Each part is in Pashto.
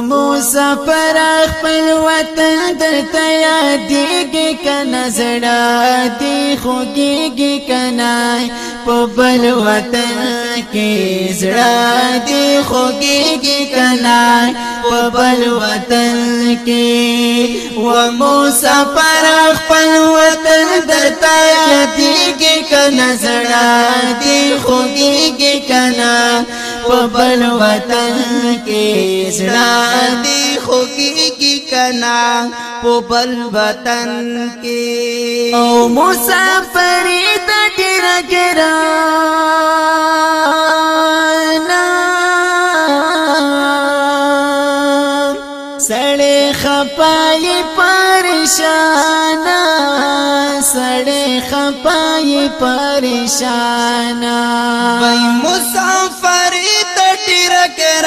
مسافر خپل وطن درته یادېږي کنه زړه دې خوږېږي کنه په بل وطن کې زړه دې خوږېږي کنه په بل وطن کې و مسافر خپل وطن درته یادېږي کنه زړه دې خوږېږي پبل وطن کے اسلام دی خوکی کی کنا پبل وطن کے او مسافری تا گرا گرا سڑے خپائی پریشانا سڑے خپائی پریشانا مسافر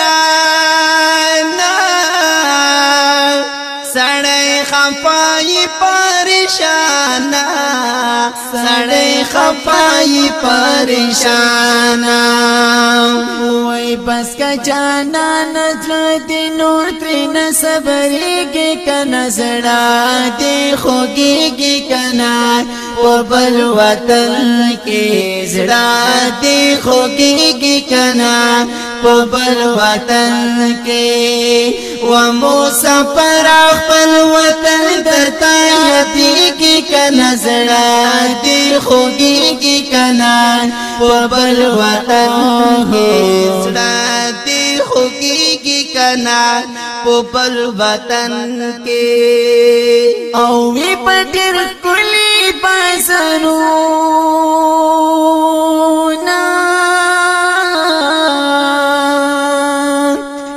رانا سړی خپای پریشان سړی خپای پریشان وای بس کا جانا نظر دی نور تر نه صبرېږي کنه زړه دی خوږېږي کنه او بل وطن کې زړه دی خوږېږي کنه په بل وطن کې و مسافر خپل وطن درته یادی کې کنا زړه دی خوږی کې کنا په بل وطن کې زړه دی خوږی کې کنا په بل وطن کې او وی پټر کلی پاسنو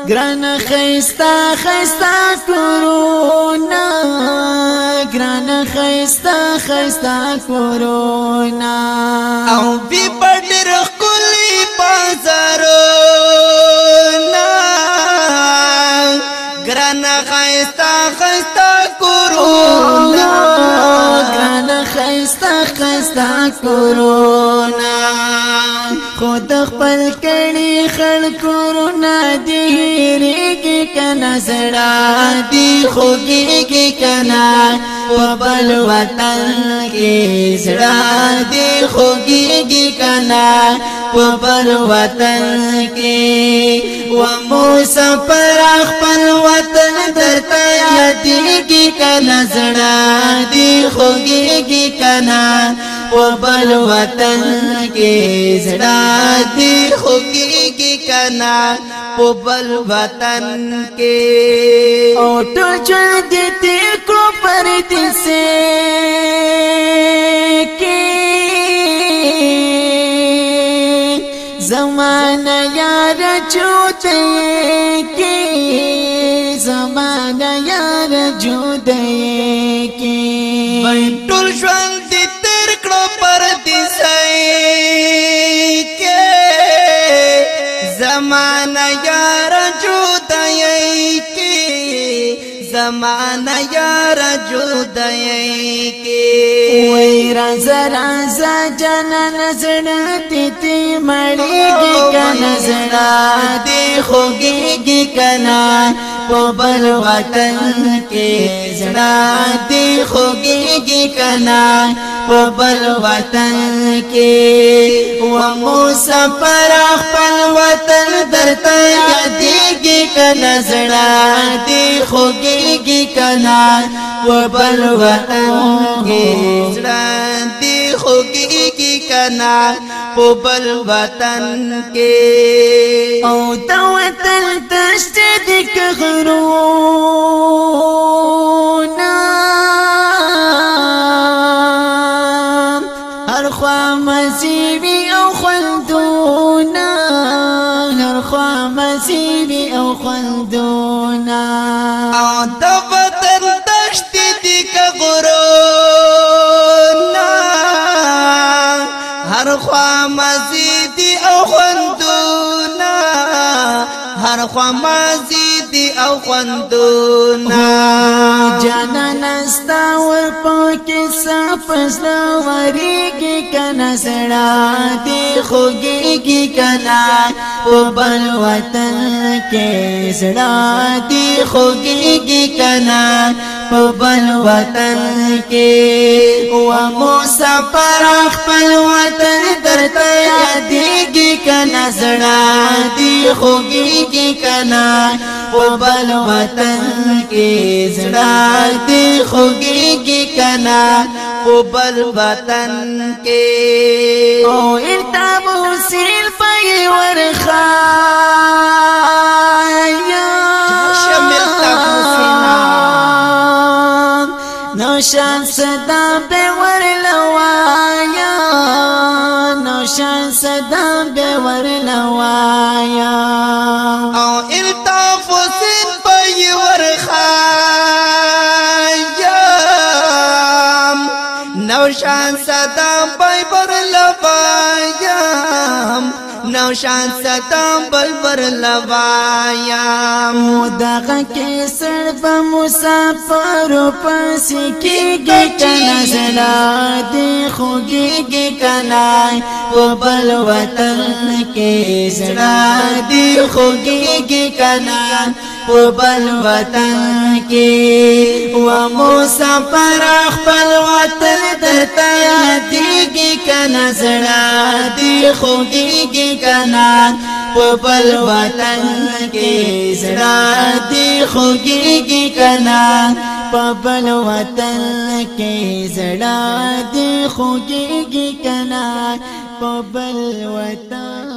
گران خیستا خیستا کورونا گران خیستا خیستا کورونا او بی بڑی رخ کلی بازارونا گران خیستا خیستا کورونا گران خیستا خیستا کورونا خود خپل کړي خلکو رنا دی ریګي کنا زړه دی خوګيږي کنا په بل وطن کې زړه دی خوګيږي کنا په بل وطن کې و موسی پر خپل وطن درته یادېږي کنا زړه دی خوګيږي کنا पबल वतन के जड़ा दी की कना पबल वतन के ऑटो चढ़ देते को पर से के जमाना यार चूते के जमाना यार जूते के टुल زمانہ یار جودای کی وای راز راز جنن زړه تیتی مړیږي کنه زړه دی خوګیږي کنه پبل وطن کې زړه دې خوږيږي کنا پبل وطن کې و مسافر خپل وطن درته یادېږي کنا زړه دې خوږيږي کنا پبل وطن کې زړه دې خوږيږي کنا پبل وطن کې او ذيك غرونا ارخوا مزيبي او خلدونا ارخوا مزيبي او خلدونا خوا غرونا مزيدي او خلدونا هر خوا مازی دی او خوندونا جانا نستا ور پاکی سپستا وری کی کنا سڑا دی خوگی کی کنا او بل وطن کے سڑا دی خوگی کی کنا په بل وطن کې او مسافر خپل وطن درته یادېږي کنا زړه دی خوږیږي کنا په بل وطن کې زړه دی خوږیږي کنا په بل وطن کې او ارتابو سیل پي ورخا نوشان صدا به ورلوایا نوشان صدا به ورلوایا نو شان ستم بل بر لوایا مودغه کې سر په مسافر پس کېږي کنا زړه دې خوږيږي کنا په بل وطن کې زړه دې خوږيږي کنا په بل وطن کې و مسافر خپل وطن درته یادېږي کنه زړه دې خوږېږي کنه په بل وطن کې زړه دې خوږېږي کنه په بل وطن کې زړه دې خوږېږي کنه په بل وطن